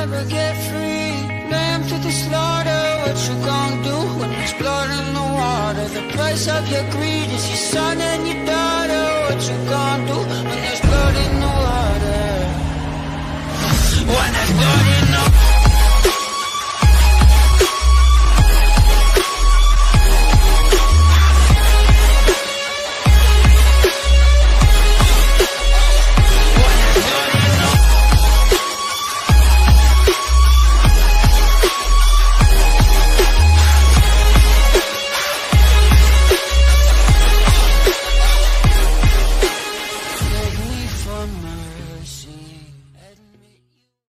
never get free. Lamb to the slaughter, what you gonna do when there's blood in the water? The price of your greed is your son and your daughter. What you gonna do when there's blood in the water? When there's blood in